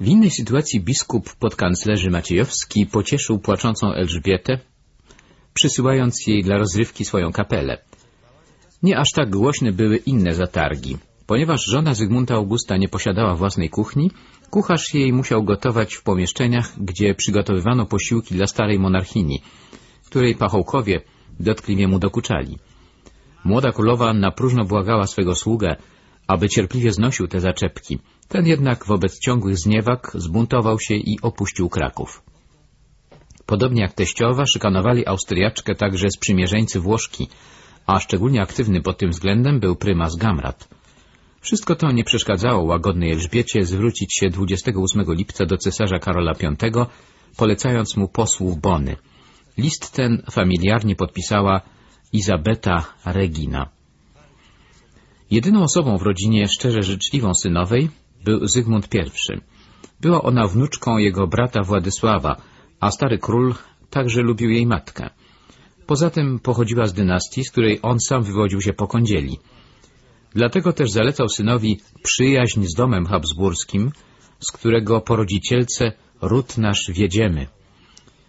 W innej sytuacji biskup podkanclerzy Maciejowski pocieszył płaczącą Elżbietę, przysyłając jej dla rozrywki swoją kapelę. Nie aż tak głośne były inne zatargi. Ponieważ żona Zygmunta Augusta nie posiadała własnej kuchni, kucharz jej musiał gotować w pomieszczeniach, gdzie przygotowywano posiłki dla starej monarchini, której pachołkowie dotkliwie mu dokuczali. Młoda królowa na próżno błagała swego sługę, aby cierpliwie znosił te zaczepki. Ten jednak wobec ciągłych zniewag zbuntował się i opuścił Kraków. Podobnie jak teściowa, szykanowali Austriaczkę także sprzymierzeńcy Włoszki, a szczególnie aktywny pod tym względem był prymas Gamrat. Wszystko to nie przeszkadzało łagodnej Elżbiecie zwrócić się 28 lipca do cesarza Karola V, polecając mu posłów Bony. List ten familiarnie podpisała Izabeta Regina. Jedyną osobą w rodzinie szczerze życzliwą synowej był Zygmunt I. Była ona wnuczką jego brata Władysława, a stary król także lubił jej matkę. Poza tym pochodziła z dynastii, z której on sam wywodził się po kądzieli. Dlatego też zalecał synowi przyjaźń z domem habsburskim, z którego po rodzicielce ród nasz wiedziemy.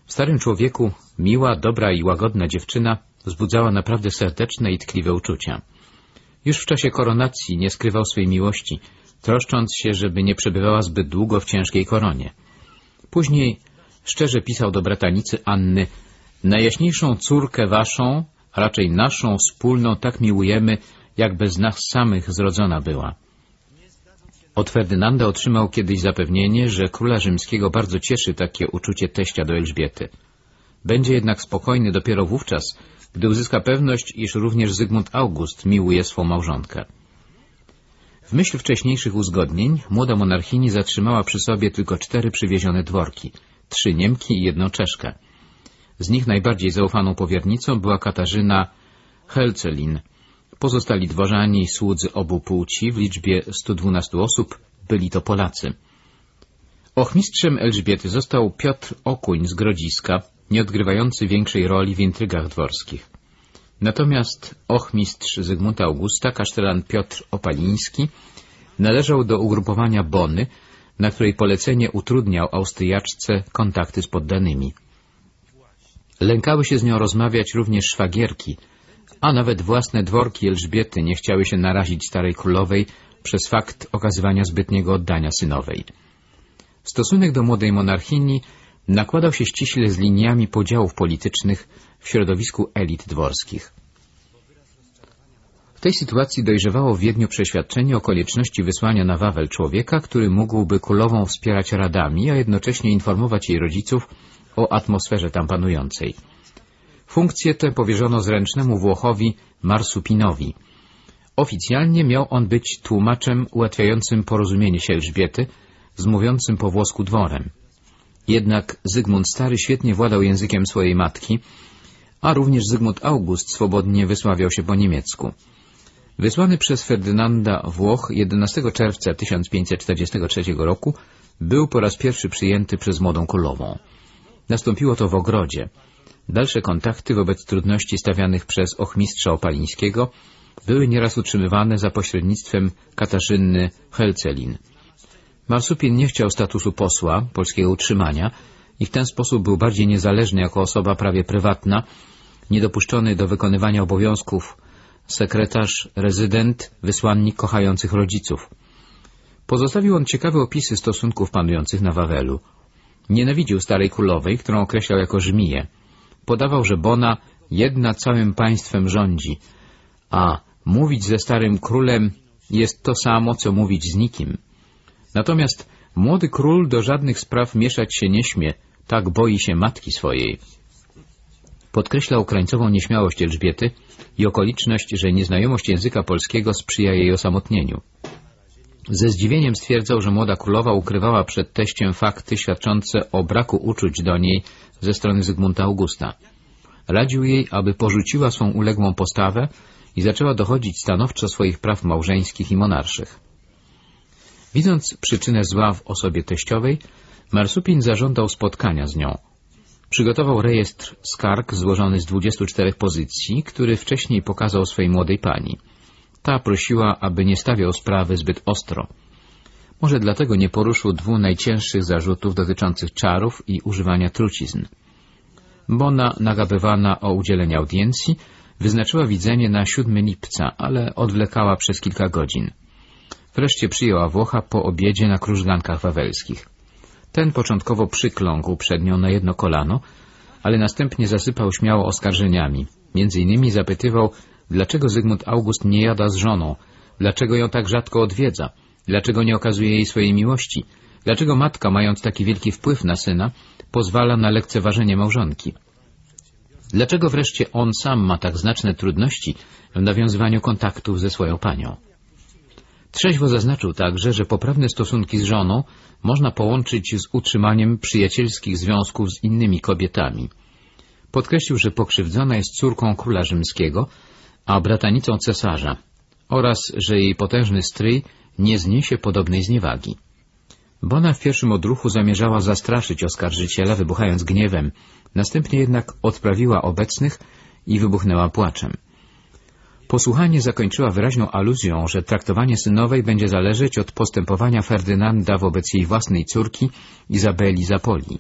W starym człowieku miła, dobra i łagodna dziewczyna wzbudzała naprawdę serdeczne i tkliwe uczucia. Już w czasie koronacji nie skrywał swej miłości, troszcząc się, żeby nie przebywała zbyt długo w ciężkiej koronie. Później szczerze pisał do bratanicy Anny Najjaśniejszą córkę waszą, a raczej naszą wspólną tak miłujemy, jakby z nas samych zrodzona była. Od Ferdynanda otrzymał kiedyś zapewnienie, że króla rzymskiego bardzo cieszy takie uczucie teścia do Elżbiety. Będzie jednak spokojny dopiero wówczas, gdy uzyska pewność, iż również Zygmunt August miłuje swą małżonkę. W myśl wcześniejszych uzgodnień młoda monarchini zatrzymała przy sobie tylko cztery przywiezione dworki, trzy Niemki i jedną Czeszkę. Z nich najbardziej zaufaną powiernicą była Katarzyna Helcelin. Pozostali dworzanie i słudzy obu płci w liczbie 112 osób byli to Polacy. Ochmistrzem Elżbiety został Piotr Okuń z Grodziska, nie odgrywający większej roli w intrygach dworskich. Natomiast ochmistrz Zygmunta Augusta, kasztelan Piotr Opaliński, należał do ugrupowania Bony, na której polecenie utrudniał Austriaczce kontakty z poddanymi. Lękały się z nią rozmawiać również szwagierki, a nawet własne dworki Elżbiety nie chciały się narazić starej królowej przez fakt okazywania zbytniego oddania synowej. Stosunek do młodej monarchini nakładał się ściśle z liniami podziałów politycznych w środowisku elit dworskich. W tej sytuacji dojrzewało w Wiedniu przeświadczenie o konieczności wysłania na Wawel człowieka, który mógłby królową wspierać radami, a jednocześnie informować jej rodziców o atmosferze tam panującej. Funkcję tę powierzono zręcznemu Włochowi Marsupinowi. Oficjalnie miał on być tłumaczem ułatwiającym porozumienie się Elżbiety z mówiącym po włosku dworem. Jednak Zygmunt Stary świetnie władał językiem swojej matki, a również Zygmunt August swobodnie wysławiał się po niemiecku. Wysłany przez Ferdynanda Włoch 11 czerwca 1543 roku był po raz pierwszy przyjęty przez młodą królową. Nastąpiło to w ogrodzie. Dalsze kontakty wobec trudności stawianych przez ochmistrza Opalińskiego były nieraz utrzymywane za pośrednictwem Katarzyny Helcelin. Marsupin nie chciał statusu posła, polskiego utrzymania i w ten sposób był bardziej niezależny jako osoba prawie prywatna, niedopuszczony do wykonywania obowiązków sekretarz, rezydent, wysłannik kochających rodziców. Pozostawił on ciekawe opisy stosunków panujących na Wawelu. Nienawidził starej królowej, którą określał jako żmiję. Podawał, że Bona jedna całym państwem rządzi, a mówić ze starym królem jest to samo, co mówić z nikim. Natomiast młody król do żadnych spraw mieszać się nie śmie, tak boi się matki swojej. Podkreślał krańcową nieśmiałość Elżbiety i okoliczność, że nieznajomość języka polskiego sprzyja jej osamotnieniu. Ze zdziwieniem stwierdzał, że młoda królowa ukrywała przed teściem fakty świadczące o braku uczuć do niej ze strony Zygmunta Augusta. Radził jej, aby porzuciła swą uległą postawę i zaczęła dochodzić stanowczo swoich praw małżeńskich i monarszych. Widząc przyczynę zła w osobie teściowej, Marsupin zażądał spotkania z nią. Przygotował rejestr skarg złożony z 24 pozycji, który wcześniej pokazał swej młodej pani. Ta prosiła, aby nie stawiał sprawy zbyt ostro. Może dlatego nie poruszył dwóch najcięższych zarzutów dotyczących czarów i używania trucizn. Bona, nagabywana o udzielenie audiencji, wyznaczyła widzenie na 7 lipca, ale odwlekała przez kilka godzin. Wreszcie przyjęła Włocha po obiedzie na krużgankach wawelskich. Ten początkowo przykląkł przed nią na jedno kolano, ale następnie zasypał śmiało oskarżeniami. Między innymi zapytywał, dlaczego Zygmunt August nie jada z żoną, dlaczego ją tak rzadko odwiedza, dlaczego nie okazuje jej swojej miłości, dlaczego matka, mając taki wielki wpływ na syna, pozwala na lekceważenie małżonki. Dlaczego wreszcie on sam ma tak znaczne trudności w nawiązywaniu kontaktów ze swoją panią? Trzeźwo zaznaczył także, że poprawne stosunki z żoną można połączyć z utrzymaniem przyjacielskich związków z innymi kobietami. Podkreślił, że pokrzywdzona jest córką króla rzymskiego, a bratanicą cesarza oraz, że jej potężny stryj nie zniesie podobnej zniewagi. Bona w pierwszym odruchu zamierzała zastraszyć oskarżyciela, wybuchając gniewem, następnie jednak odprawiła obecnych i wybuchnęła płaczem. Posłuchanie zakończyła wyraźną aluzją, że traktowanie synowej będzie zależeć od postępowania Ferdynanda wobec jej własnej córki Izabeli Zapoli.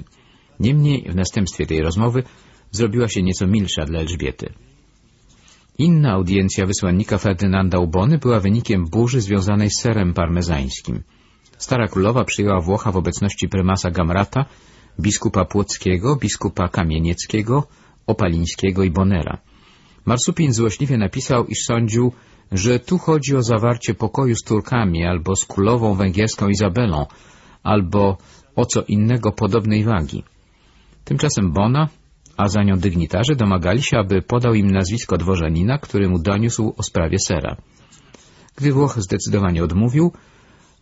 Niemniej w następstwie tej rozmowy zrobiła się nieco milsza dla Elżbiety. Inna audiencja wysłannika Ferdynanda Ubony była wynikiem burzy związanej z serem parmezańskim. Stara królowa przyjęła Włocha w obecności prymasa Gamrata, biskupa Płockiego, biskupa Kamienieckiego, Opalińskiego i Bonera. Marsupin złośliwie napisał, iż sądził, że tu chodzi o zawarcie pokoju z Turkami albo z królową węgierską Izabelą, albo o co innego podobnej wagi. Tymczasem Bona, a za nią dygnitarze domagali się, aby podał im nazwisko dworzanina, który mu doniósł o sprawie sera. Gdy Włoch zdecydowanie odmówił,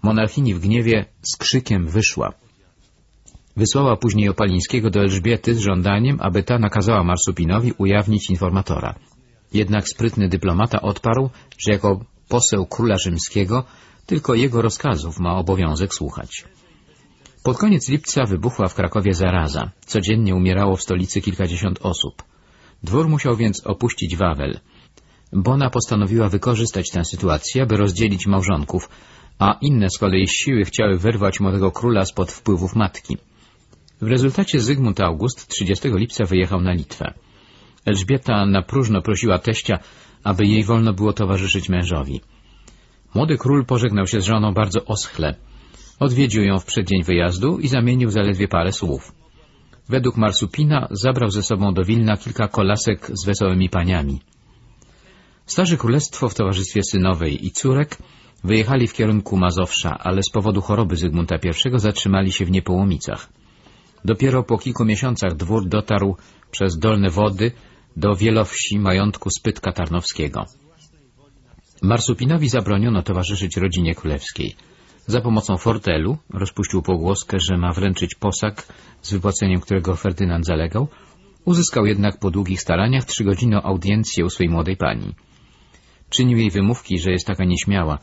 monarchini w gniewie z krzykiem wyszła. Wysłała później Opalińskiego do Elżbiety z żądaniem, aby ta nakazała Marsupinowi ujawnić informatora. Jednak sprytny dyplomata odparł, że jako poseł króla rzymskiego tylko jego rozkazów ma obowiązek słuchać. Pod koniec lipca wybuchła w Krakowie zaraza. Codziennie umierało w stolicy kilkadziesiąt osób. Dwór musiał więc opuścić Wawel. Bona postanowiła wykorzystać tę sytuację, aby rozdzielić małżonków, a inne z kolei siły chciały wyrwać młodego króla spod wpływów matki. W rezultacie Zygmunt August 30 lipca wyjechał na Litwę. Elżbieta na próżno prosiła teścia, aby jej wolno było towarzyszyć mężowi. Młody król pożegnał się z żoną bardzo oschle. Odwiedził ją w przeddzień wyjazdu i zamienił zaledwie parę słów. Według Marsupina zabrał ze sobą do Wilna kilka kolasek z wesołymi paniami. Starzy Królestwo w towarzystwie synowej i córek wyjechali w kierunku Mazowsza, ale z powodu choroby Zygmunta I zatrzymali się w Niepołomicach. Dopiero po kilku miesiącach dwór dotarł przez Dolne Wody do Wielowsi majątku Spytka Tarnowskiego. Marsupinowi zabroniono towarzyszyć rodzinie królewskiej. Za pomocą fortelu rozpuścił pogłoskę, że ma wręczyć posag, z wypłaceniem którego Ferdynand zalegał, uzyskał jednak po długich staraniach trzygodzinną audiencję u swej młodej pani. Czynił jej wymówki, że jest taka nieśmiała.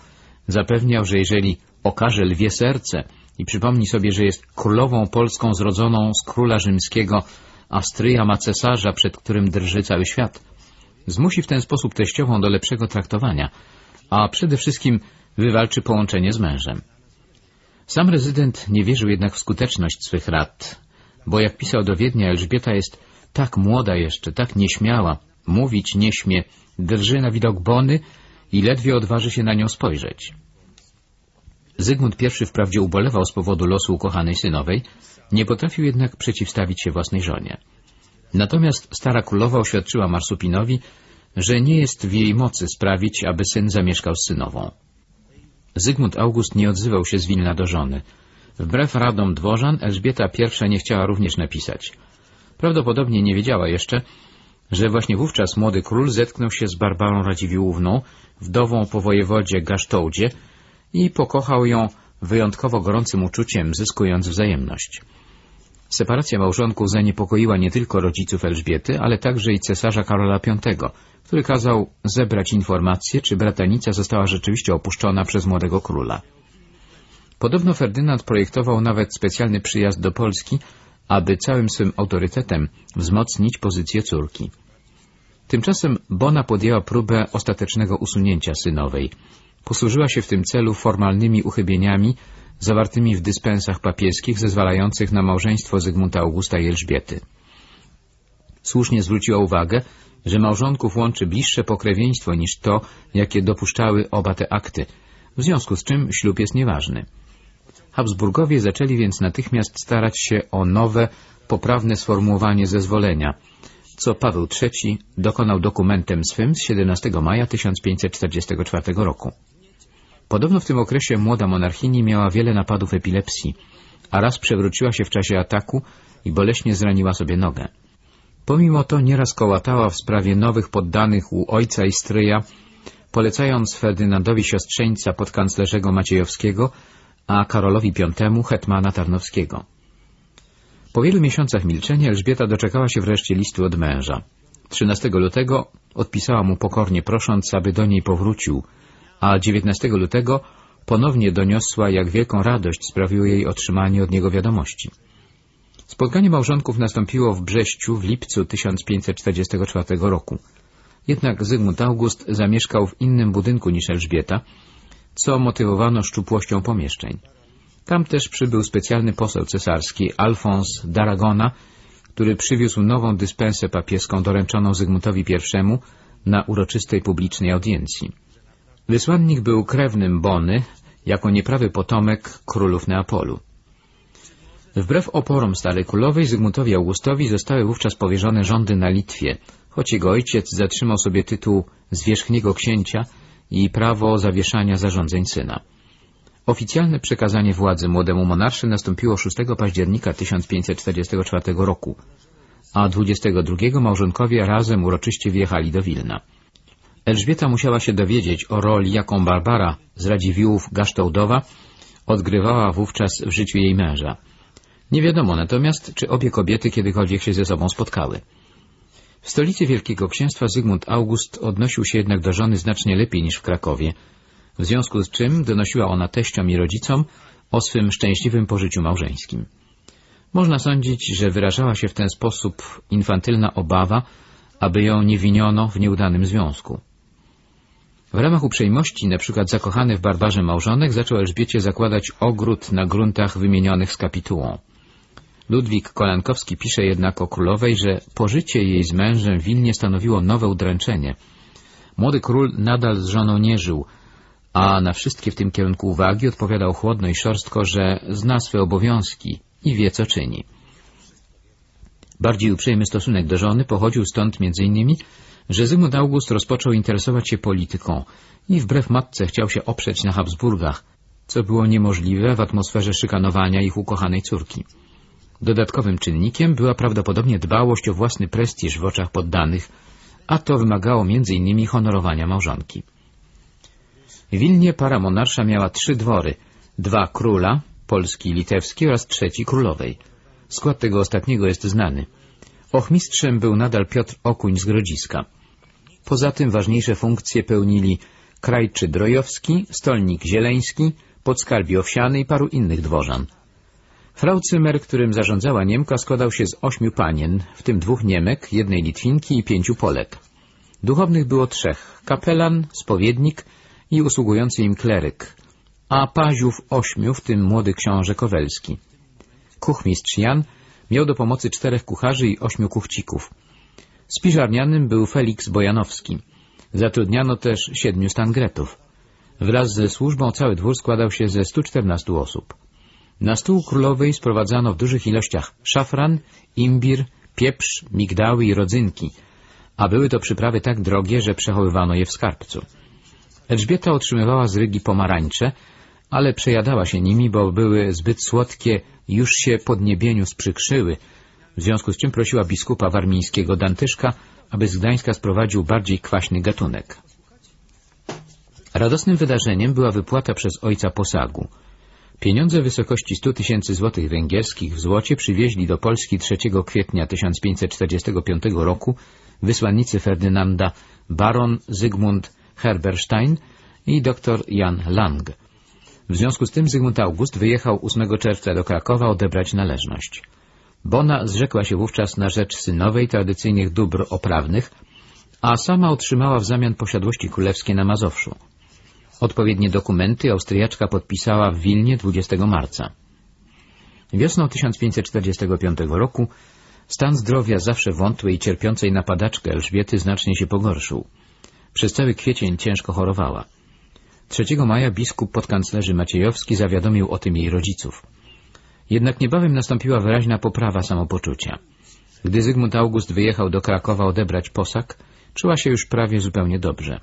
Zapewniał, że jeżeli okaże lwie serce i przypomni sobie, że jest królową polską zrodzoną z króla rzymskiego, a stryja ma cesarza, przed którym drży cały świat, zmusi w ten sposób teściową do lepszego traktowania, a przede wszystkim wywalczy połączenie z mężem. Sam rezydent nie wierzył jednak w skuteczność swych rad, bo jak pisał do Wiednia, Elżbieta jest tak młoda jeszcze, tak nieśmiała, mówić nie śmie, drży na widok Bony i ledwie odważy się na nią spojrzeć. Zygmunt I wprawdzie ubolewał z powodu losu ukochanej synowej, nie potrafił jednak przeciwstawić się własnej żonie. Natomiast stara królowa oświadczyła Marsupinowi, że nie jest w jej mocy sprawić, aby syn zamieszkał z synową. Zygmunt August nie odzywał się z Wilna do żony. Wbrew radom dworzan Elżbieta I nie chciała również napisać. Prawdopodobnie nie wiedziała jeszcze, że właśnie wówczas młody król zetknął się z Barbarą Radziwiłłówną, wdową po wojewodzie Gasztołdzie i pokochał ją wyjątkowo gorącym uczuciem, zyskując wzajemność. Separacja małżonków zaniepokoiła nie tylko rodziców Elżbiety, ale także i cesarza Karola V, który kazał zebrać informacje, czy bratanica została rzeczywiście opuszczona przez młodego króla. Podobno Ferdynand projektował nawet specjalny przyjazd do Polski, aby całym swym autorytetem wzmocnić pozycję córki. Tymczasem Bona podjęła próbę ostatecznego usunięcia synowej. Posłużyła się w tym celu formalnymi uchybieniami zawartymi w dyspensach papieskich zezwalających na małżeństwo Zygmunta Augusta i Elżbiety. Słusznie zwróciła uwagę, że małżonków łączy bliższe pokrewieństwo niż to, jakie dopuszczały oba te akty, w związku z czym ślub jest nieważny. Habsburgowie zaczęli więc natychmiast starać się o nowe, poprawne sformułowanie zezwolenia, co Paweł III dokonał dokumentem swym z 17 maja 1544 roku. Podobno w tym okresie młoda monarchini miała wiele napadów epilepsji, a raz przewróciła się w czasie ataku i boleśnie zraniła sobie nogę. Pomimo to nieraz kołatała w sprawie nowych poddanych u ojca i stryja, polecając Ferdynandowi siostrzeńca podkanclerzego Maciejowskiego, a Karolowi V hetmana Tarnowskiego. Po wielu miesiącach milczenia Elżbieta doczekała się wreszcie listu od męża. 13 lutego odpisała mu pokornie prosząc, aby do niej powrócił, a 19 lutego ponownie doniosła, jak wielką radość sprawiło jej otrzymanie od niego wiadomości. Spotkanie małżonków nastąpiło w Brześciu w lipcu 1544 roku. Jednak Zygmunt August zamieszkał w innym budynku niż Elżbieta, co motywowano szczupłością pomieszczeń. Tam też przybył specjalny poseł cesarski Alfons d'Aragona, który przywiózł nową dyspensę papieską doręczoną Zygmuntowi I na uroczystej publicznej audiencji. Wysłannik był krewnym Bony, jako nieprawy potomek królów Neapolu. Wbrew oporom Starej Królowej Zygmuntowi Augustowi zostały wówczas powierzone rządy na Litwie, choć jego ojciec zatrzymał sobie tytuł zwierzchniego księcia i prawo zawieszania zarządzeń syna. Oficjalne przekazanie władzy młodemu monarsze nastąpiło 6 października 1544 roku, a 22 małżonkowie razem uroczyście wjechali do Wilna. Elżbieta musiała się dowiedzieć o roli, jaką Barbara z Radziwiłłów Gaształdowa odgrywała wówczas w życiu jej męża. Nie wiadomo natomiast, czy obie kobiety kiedykolwiek się ze sobą spotkały. W stolicy Wielkiego Księstwa Zygmunt August odnosił się jednak do żony znacznie lepiej niż w Krakowie, w związku z czym donosiła ona teściom i rodzicom o swym szczęśliwym pożyciu małżeńskim. Można sądzić, że wyrażała się w ten sposób infantylna obawa, aby ją nie winiono w nieudanym związku. W ramach uprzejmości, przykład zakochany w barbarze małżonek zaczął Elżbiecie zakładać ogród na gruntach wymienionych z kapitułą. Ludwik Kolankowski pisze jednak o królowej, że pożycie jej z mężem w Wilnie stanowiło nowe udręczenie. Młody król nadal z żoną nie żył, a na wszystkie w tym kierunku uwagi odpowiadał chłodno i szorstko, że zna swe obowiązki i wie, co czyni. Bardziej uprzejmy stosunek do żony pochodził stąd innymi, że Zygmunt August rozpoczął interesować się polityką i wbrew matce chciał się oprzeć na Habsburgach, co było niemożliwe w atmosferze szykanowania ich ukochanej córki. Dodatkowym czynnikiem była prawdopodobnie dbałość o własny prestiż w oczach poddanych, a to wymagało m.in. honorowania małżonki. W Wilnie para monarsza miała trzy dwory, dwa króla, polski i litewski oraz trzeci królowej. Skład tego ostatniego jest znany. Ochmistrzem był nadal Piotr Okuń z Grodziska. Poza tym ważniejsze funkcje pełnili krajczy Drojowski, stolnik Zieleński, podskarbi Owsiany i paru innych dworzan. Frau Cymer, którym zarządzała Niemka, składał się z ośmiu panien, w tym dwóch Niemek, jednej Litwinki i pięciu Polek. Duchownych było trzech, kapelan, spowiednik i usługujący im kleryk, a paziów ośmiu, w tym młody książę Kowelski. Kuchmistrz Jan miał do pomocy czterech kucharzy i ośmiu kuchcików. Spiżarnianym był Felix Bojanowski. Zatrudniano też siedmiu stangretów. Wraz ze służbą cały dwór składał się ze 114 osób. Na stół królowej sprowadzano w dużych ilościach szafran, imbir, pieprz, migdały i rodzynki, a były to przyprawy tak drogie, że przechowywano je w skarbcu. Elżbieta otrzymywała z Rygi pomarańcze, ale przejadała się nimi, bo były zbyt słodkie już się podniebieniu sprzykrzyły, w związku z czym prosiła biskupa warmińskiego Dantyszka, aby z Gdańska sprowadził bardziej kwaśny gatunek. Radosnym wydarzeniem była wypłata przez ojca posagu. Pieniądze w wysokości 100 tysięcy złotych węgierskich w złocie przywieźli do Polski 3 kwietnia 1545 roku wysłannicy Ferdynanda baron Zygmunt Herberstein i dr Jan Lang. W związku z tym Zygmunt August wyjechał 8 czerwca do Krakowa odebrać należność. Bona zrzekła się wówczas na rzecz synowej tradycyjnych dóbr oprawnych, a sama otrzymała w zamian posiadłości królewskie na Mazowszu. Odpowiednie dokumenty Austriaczka podpisała w Wilnie 20 marca. Wiosną 1545 roku stan zdrowia zawsze wątłej i cierpiącej na padaczkę Elżbiety znacznie się pogorszył. Przez cały kwiecień ciężko chorowała. 3 maja biskup podkanclerzy Maciejowski zawiadomił o tym jej rodziców. Jednak niebawem nastąpiła wyraźna poprawa samopoczucia. Gdy Zygmunt August wyjechał do Krakowa odebrać posag, czuła się już prawie zupełnie dobrze.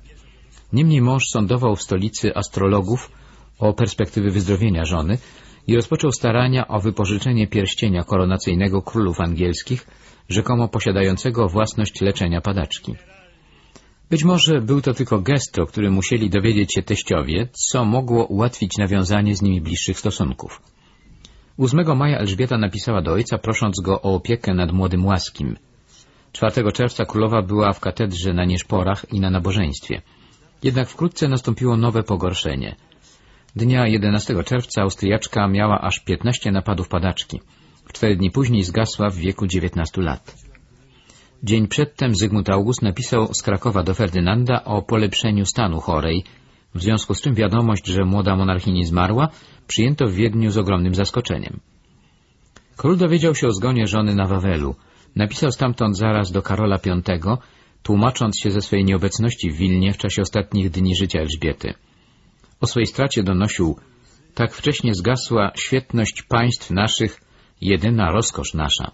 Niemniej mąż sądował w stolicy astrologów o perspektywy wyzdrowienia żony i rozpoczął starania o wypożyczenie pierścienia koronacyjnego królów angielskich, rzekomo posiadającego własność leczenia padaczki. Być może był to tylko gest, o którym musieli dowiedzieć się teściowie, co mogło ułatwić nawiązanie z nimi bliższych stosunków. 8 maja Elżbieta napisała do ojca, prosząc go o opiekę nad młodym łaskim. 4 czerwca królowa była w katedrze na nieszporach i na nabożeństwie. Jednak wkrótce nastąpiło nowe pogorszenie. Dnia 11 czerwca Austriaczka miała aż 15 napadów padaczki. W cztery dni później zgasła w wieku 19 lat. Dzień przedtem Zygmunt August napisał z Krakowa do Ferdynanda o polepszeniu stanu chorej, w związku z czym wiadomość, że młoda monarchini zmarła, przyjęto w Wiedniu z ogromnym zaskoczeniem. Król dowiedział się o zgonie żony na Wawelu. Napisał stamtąd zaraz do Karola V, tłumacząc się ze swojej nieobecności w Wilnie w czasie ostatnich dni życia Elżbiety. O swojej stracie donosił, tak wcześnie zgasła świetność państw naszych, jedyna rozkosz nasza.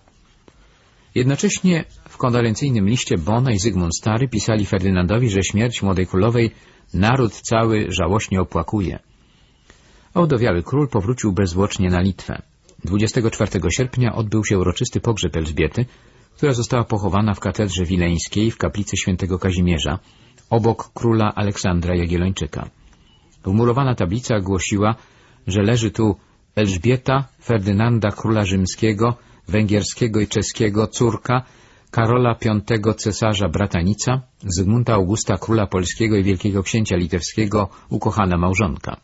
Jednocześnie w kondolencyjnym liście Bona i Zygmunt Stary pisali Ferdynandowi, że śmierć młodej królowej naród cały żałośnie opłakuje. Odowiały król powrócił bezwłocznie na Litwę. 24 sierpnia odbył się uroczysty pogrzeb Elżbiety, która została pochowana w katedrze wileńskiej w kaplicy świętego Kazimierza, obok króla Aleksandra Jagiellończyka. Wmurowana tablica głosiła, że leży tu Elżbieta Ferdynanda króla rzymskiego, węgierskiego i czeskiego córka Karola V cesarza bratanica, Zygmunta Augusta króla polskiego i wielkiego księcia litewskiego, ukochana małżonka.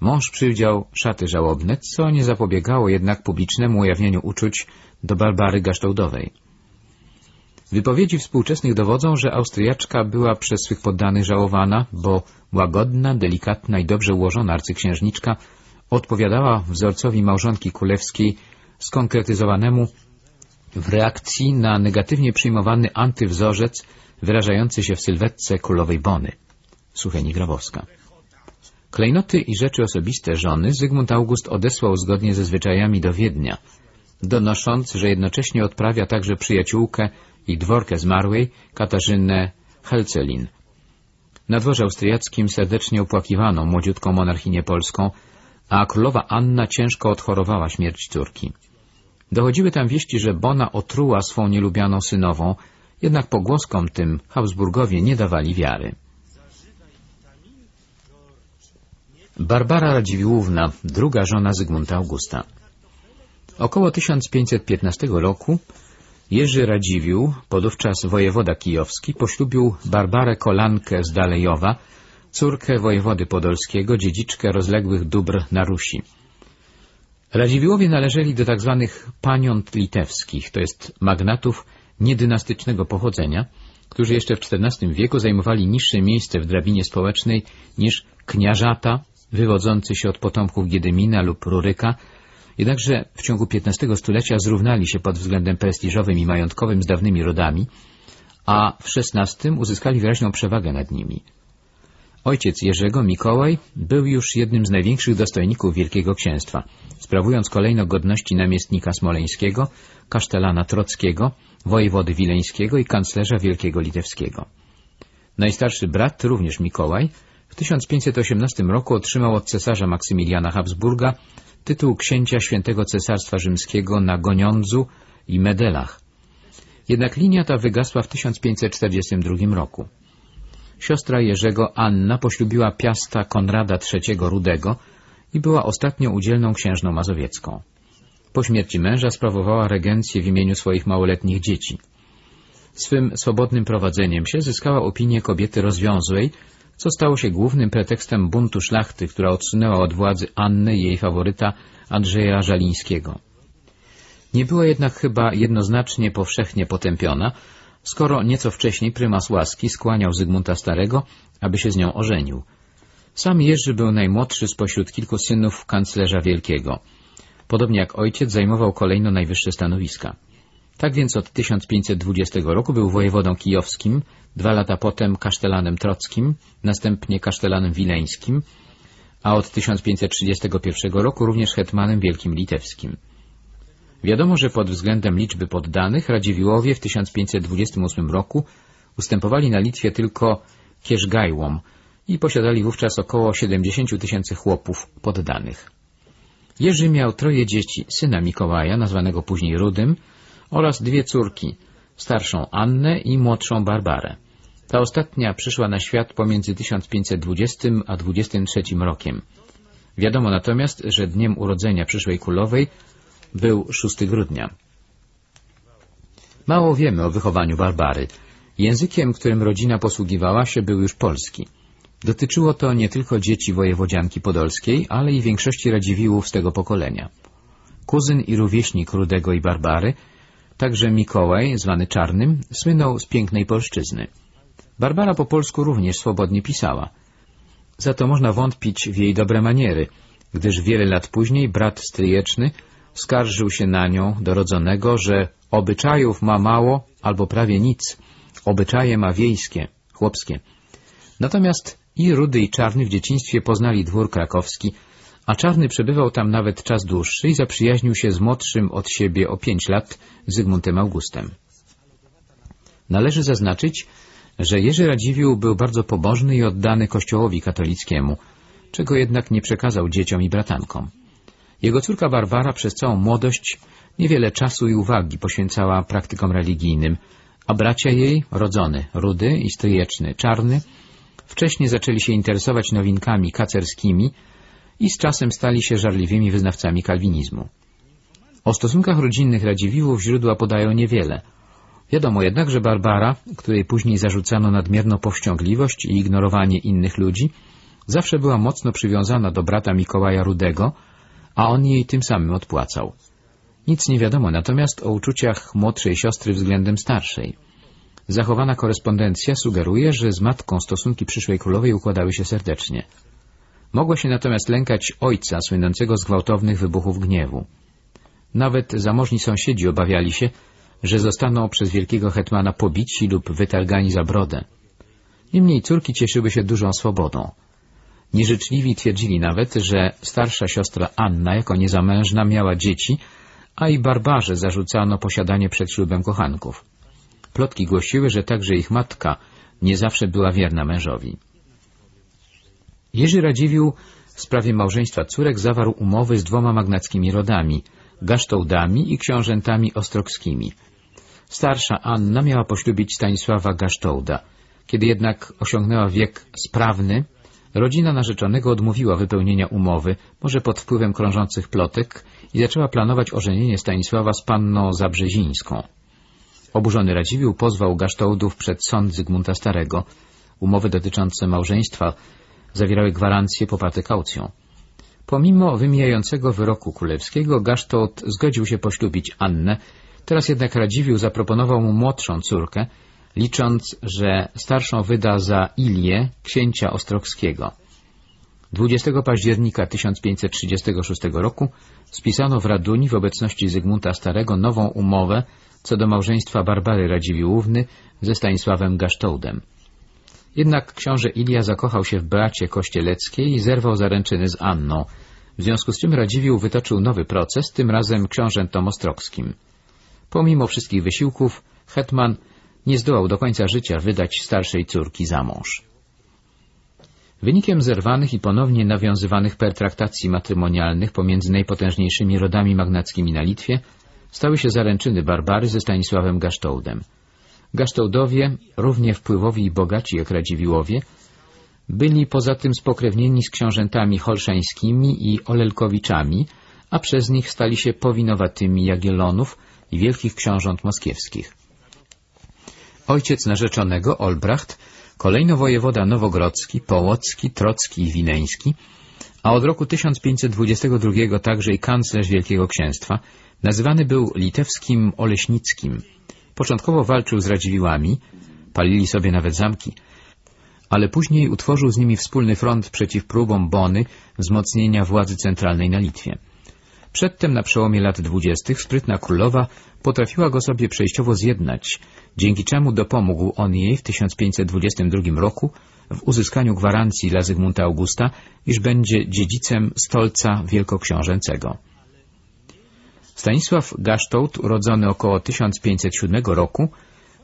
Mąż przywdział szaty żałobne, co nie zapobiegało jednak publicznemu ujawnieniu uczuć do Barbary Gaształdowej. Wypowiedzi współczesnych dowodzą, że Austriaczka była przez swych poddanych żałowana, bo łagodna, delikatna i dobrze ułożona arcyksiężniczka odpowiadała wzorcowi małżonki królewskiej skonkretyzowanemu w reakcji na negatywnie przyjmowany antywzorzec wyrażający się w sylwetce królowej Bony. Sucheni Grabowska. Klejnoty i rzeczy osobiste żony Zygmunt August odesłał zgodnie ze zwyczajami do Wiednia, donosząc, że jednocześnie odprawia także przyjaciółkę i dworkę zmarłej, Katarzynę Helcelin. Na dworze austriackim serdecznie opłakiwano młodziutką monarchinię polską, a królowa Anna ciężko odchorowała śmierć córki. Dochodziły tam wieści, że Bona otruła swą nielubianą synową, jednak pogłoskom tym Habsburgowie nie dawali wiary. Barbara Radziwiłłówna, druga żona Zygmunta Augusta. Około 1515 roku Jerzy Radziwiłł, podówczas wojewoda kijowski, poślubił Barbarę Kolankę z Dalejowa, córkę wojewody podolskiego, dziedziczkę rozległych dóbr na Rusi. Radziwiłowie należeli do tzw. Tak paniont litewskich, to jest magnatów niedynastycznego pochodzenia, którzy jeszcze w XIV wieku zajmowali niższe miejsce w drabinie społecznej niż kniażata wywodzący się od potomków Giedymina lub Ruryka, jednakże w ciągu XV stulecia zrównali się pod względem prestiżowym i majątkowym z dawnymi rodami, a w XVI uzyskali wyraźną przewagę nad nimi. Ojciec Jerzego, Mikołaj, był już jednym z największych dostojników Wielkiego Księstwa, sprawując kolejno godności namiestnika smoleńskiego, kasztelana trockiego, wojewody wileńskiego i kanclerza wielkiego litewskiego. Najstarszy brat, również Mikołaj, w 1518 roku otrzymał od cesarza Maksymiliana Habsburga tytuł księcia świętego cesarstwa rzymskiego na Goniądzu i Medelach. Jednak linia ta wygasła w 1542 roku. Siostra Jerzego Anna poślubiła piasta Konrada III Rudego i była ostatnią udzielną księżną mazowiecką. Po śmierci męża sprawowała regencję w imieniu swoich małoletnich dzieci. Swym swobodnym prowadzeniem się zyskała opinię kobiety rozwiązłej, co stało się głównym pretekstem buntu szlachty, która odsunęła od władzy Anny jej faworyta Andrzeja Żalińskiego. Nie była jednak chyba jednoznacznie powszechnie potępiona, skoro nieco wcześniej prymas łaski skłaniał Zygmunta Starego, aby się z nią ożenił. Sam Jerzy był najmłodszy spośród kilku synów kanclerza wielkiego. Podobnie jak ojciec zajmował kolejno najwyższe stanowiska. Tak więc od 1520 roku był wojewodą kijowskim, dwa lata potem kasztelanem trockim, następnie kasztelanem wileńskim, a od 1531 roku również hetmanem wielkim litewskim. Wiadomo, że pod względem liczby poddanych Radziwiłowie w 1528 roku ustępowali na Litwie tylko Kierzgajłom i posiadali wówczas około 70 tysięcy chłopów poddanych. Jerzy miał troje dzieci, syna Mikołaja, nazwanego później Rudym, oraz dwie córki, starszą Annę i młodszą Barbarę. Ta ostatnia przyszła na świat pomiędzy 1520 a 23 rokiem. Wiadomo natomiast, że dniem urodzenia przyszłej królowej był 6 grudnia. Mało wiemy o wychowaniu Barbary. Językiem, którym rodzina posługiwała się, był już polski. Dotyczyło to nie tylko dzieci wojewodzianki podolskiej, ale i większości Radziwiłłów z tego pokolenia. Kuzyn i rówieśnik Rudego i Barbary, także Mikołaj, zwany Czarnym, słynął z pięknej polszczyzny. Barbara po polsku również swobodnie pisała. Za to można wątpić w jej dobre maniery, gdyż wiele lat później brat stryjeczny skarżył się na nią, dorodzonego, że obyczajów ma mało albo prawie nic, obyczaje ma wiejskie, chłopskie. Natomiast i Rudy i Czarny w dzieciństwie poznali dwór krakowski, a Czarny przebywał tam nawet czas dłuższy i zaprzyjaźnił się z młodszym od siebie o pięć lat Zygmuntem Augustem. Należy zaznaczyć, że Jerzy Radziwiłł był bardzo pobożny i oddany kościołowi katolickiemu, czego jednak nie przekazał dzieciom i bratankom. Jego córka Barbara przez całą młodość niewiele czasu i uwagi poświęcała praktykom religijnym, a bracia jej, rodzony, rudy i stryjeczny, czarny, wcześniej zaczęli się interesować nowinkami kacerskimi i z czasem stali się żarliwymi wyznawcami kalwinizmu. O stosunkach rodzinnych Radziwiłłów źródła podają niewiele. Wiadomo jednak, że Barbara, której później zarzucano nadmierną powściągliwość i ignorowanie innych ludzi, zawsze była mocno przywiązana do brata Mikołaja Rudego, a on jej tym samym odpłacał. Nic nie wiadomo natomiast o uczuciach młodszej siostry względem starszej. Zachowana korespondencja sugeruje, że z matką stosunki przyszłej królowej układały się serdecznie. Mogła się natomiast lękać ojca słynącego z gwałtownych wybuchów gniewu. Nawet zamożni sąsiedzi obawiali się, że zostaną przez wielkiego hetmana pobici lub wytargani za brodę. Niemniej córki cieszyły się dużą swobodą. Nieżyczliwi twierdzili nawet, że starsza siostra Anna jako niezamężna miała dzieci, a i Barbarze zarzucano posiadanie przed ślubem kochanków. Plotki głosiły, że także ich matka nie zawsze była wierna mężowi. Jerzy Radziwiłł w sprawie małżeństwa córek zawarł umowy z dwoma magnackimi rodami, Gasztołdami i książętami ostrogskimi. Starsza Anna miała poślubić Stanisława Gasztołda. Kiedy jednak osiągnęła wiek sprawny, rodzina narzeczonego odmówiła wypełnienia umowy, może pod wpływem krążących plotek, i zaczęła planować ożenienie Stanisława z panną Zabrzezińską. Oburzony Radziwiłł pozwał Gasztołdów przed sąd Zygmunta Starego. Umowy dotyczące małżeństwa zawierały gwarancje poparte kaucją. Pomimo wymijającego wyroku królewskiego, Gasztołd zgodził się poślubić Annę, teraz jednak Radziwiłł zaproponował mu młodszą córkę, licząc, że starszą wyda za Ilię, księcia Ostrogskiego. 20 października 1536 roku spisano w Raduni w obecności Zygmunta Starego nową umowę co do małżeństwa Barbary Radziwiłłówny ze Stanisławem Gasztołdem. Jednak książę Ilia zakochał się w Beacie Kościeleckiej i zerwał zaręczyny z Anną, w związku z czym Radziwiłł wytoczył nowy proces, tym razem książętom ostrogskim. Pomimo wszystkich wysiłków, hetman nie zdołał do końca życia wydać starszej córki za mąż. Wynikiem zerwanych i ponownie nawiązywanych pertraktacji matrymonialnych pomiędzy najpotężniejszymi rodami magnackimi na Litwie stały się zaręczyny Barbary ze Stanisławem Gasztołdem. Gasztołdowie, równie wpływowi i bogaci jak Radziwiłowie, byli poza tym spokrewnieni z książętami holszańskimi i olelkowiczami, a przez nich stali się powinowatymi Jagiellonów i wielkich książąt moskiewskich. Ojciec narzeczonego, Olbracht, kolejno wojewoda nowogrodzki, połocki, trocki i wineński, a od roku 1522 także i kanclerz Wielkiego Księstwa, nazywany był litewskim Oleśnickim. Początkowo walczył z Radziwiłami, palili sobie nawet zamki, ale później utworzył z nimi wspólny front przeciw próbom Bony wzmocnienia władzy centralnej na Litwie. Przedtem na przełomie lat dwudziestych sprytna królowa potrafiła go sobie przejściowo zjednać, dzięki czemu dopomógł on jej w 1522 roku w uzyskaniu gwarancji dla Zygmunta Augusta, iż będzie dziedzicem stolca wielkoksiążęcego. Stanisław Gasztołt, urodzony około 1507 roku,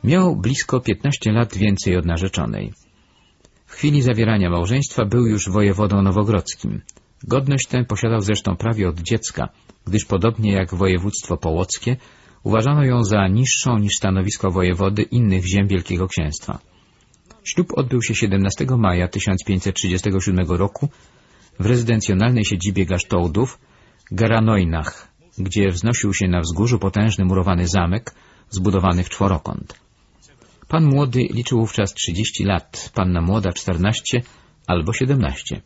miał blisko 15 lat więcej od narzeczonej. W chwili zawierania małżeństwa był już wojewodą nowogrodzkim. Godność tę posiadał zresztą prawie od dziecka, gdyż podobnie jak województwo połockie, uważano ją za niższą niż stanowisko wojewody innych ziem Wielkiego Księstwa. Ślub odbył się 17 maja 1537 roku w rezydencjonalnej siedzibie Gasztołdów, Garanojnach, gdzie wznosił się na wzgórzu potężny murowany zamek, zbudowany w czworokąt. Pan młody liczył wówczas 30 lat, panna młoda 14 albo 17.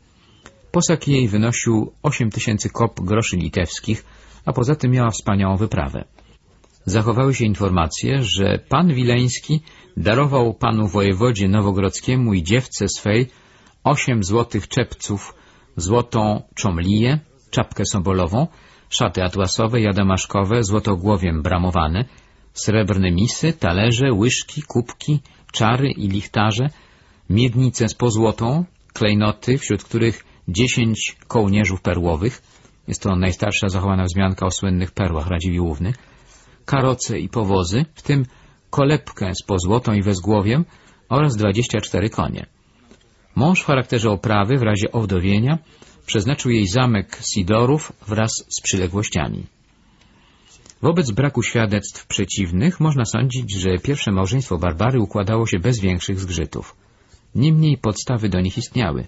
Posag jej wynosił 8 tysięcy kop groszy litewskich, a poza tym miała wspaniałą wyprawę. Zachowały się informacje, że pan Wileński darował panu wojewodzie nowogrodzkiemu i dziewce swej osiem złotych czepców, złotą czomliję, czapkę sobolową, szaty atłasowe, jadamaszkowe, złotogłowiem bramowane, srebrne misy, talerze, łyżki, kubki, czary i lichtarze, miednicę z pozłotą, klejnoty, wśród których dziesięć kołnierzów perłowych, jest to najstarsza zachowana wzmianka o słynnych perłach Radziwiłłówny, karoce i powozy, w tym kolebkę z pozłotą i wezgłowiem oraz 24 konie. Mąż w charakterze oprawy w razie owdowienia przeznaczył jej zamek Sidorów wraz z przyległościami. Wobec braku świadectw przeciwnych można sądzić, że pierwsze małżeństwo Barbary układało się bez większych zgrzytów. Niemniej podstawy do nich istniały.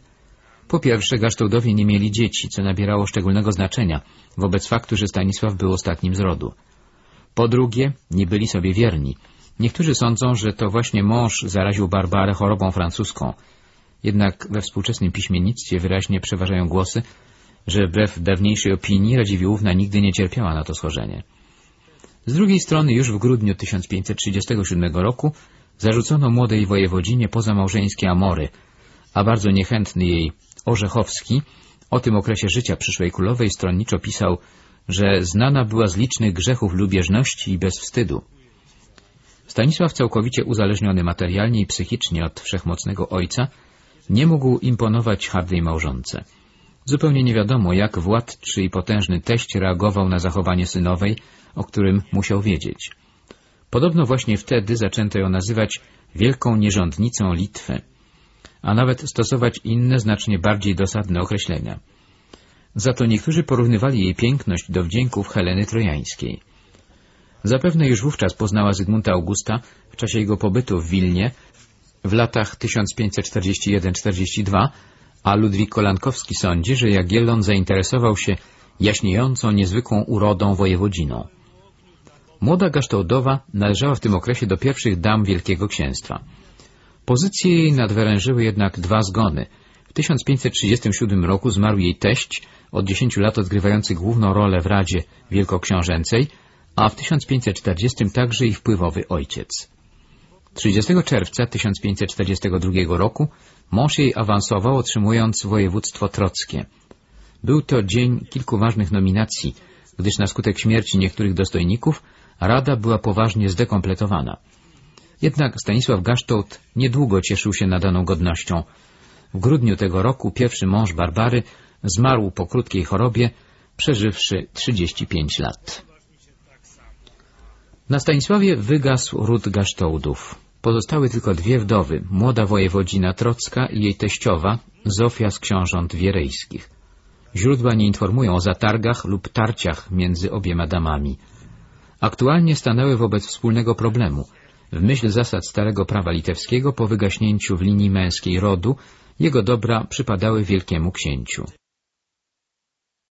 Po pierwsze, Gasztoldowie nie mieli dzieci, co nabierało szczególnego znaczenia wobec faktu, że Stanisław był ostatnim z rodu. Po drugie, nie byli sobie wierni. Niektórzy sądzą, że to właśnie mąż zaraził Barbarę chorobą francuską. Jednak we współczesnym piśmiennictwie wyraźnie przeważają głosy, że wbrew dawniejszej opinii Radziwiłłówna nigdy nie cierpiała na to schorzenie. Z drugiej strony już w grudniu 1537 roku zarzucono młodej wojewodzinie pozamałżeńskie amory, a bardzo niechętny jej Orzechowski o tym okresie życia przyszłej królowej stronniczo pisał, że znana była z licznych grzechów lubieżności i bezwstydu. Stanisław, całkowicie uzależniony materialnie i psychicznie od wszechmocnego ojca, nie mógł imponować hardej małżonce. Zupełnie nie wiadomo, jak władczy i potężny teść reagował na zachowanie synowej, o którym musiał wiedzieć. Podobno właśnie wtedy zaczęto ją nazywać wielką nierządnicą Litwy, a nawet stosować inne, znacznie bardziej dosadne określenia. Za to niektórzy porównywali jej piękność do wdzięków Heleny Trojańskiej. Zapewne już wówczas poznała Zygmunta Augusta w czasie jego pobytu w Wilnie w latach 1541-42, a Ludwik Kolankowski sądzi, że Jagiellon zainteresował się jaśniejącą niezwykłą urodą wojewodziną. Młoda Gasztołdowa należała w tym okresie do pierwszych dam Wielkiego Księstwa. Pozycje jej nadwyrężyły jednak dwa zgony. W 1537 roku zmarł jej teść, od 10 lat odgrywający główną rolę w Radzie Wielkoksiążęcej, a w 1540 także i wpływowy ojciec. 30 czerwca 1542 roku mąż jej awansował, otrzymując województwo trockie. Był to dzień kilku ważnych nominacji, gdyż na skutek śmierci niektórych dostojników rada była poważnie zdekompletowana. Jednak Stanisław Gasztołt niedługo cieszył się nadaną godnością. W grudniu tego roku pierwszy mąż Barbary zmarł po krótkiej chorobie, przeżywszy 35 lat. Na Stanisławie wygasł ród Gasztołdów. Pozostały tylko dwie wdowy, młoda wojewodzina Trocka i jej teściowa, Zofia z książąt wierejskich. Źródła nie informują o zatargach lub tarciach między obiema damami. Aktualnie stanęły wobec wspólnego problemu. W myśl zasad starego prawa litewskiego po wygaśnięciu w linii męskiej rodu jego dobra przypadały wielkiemu księciu.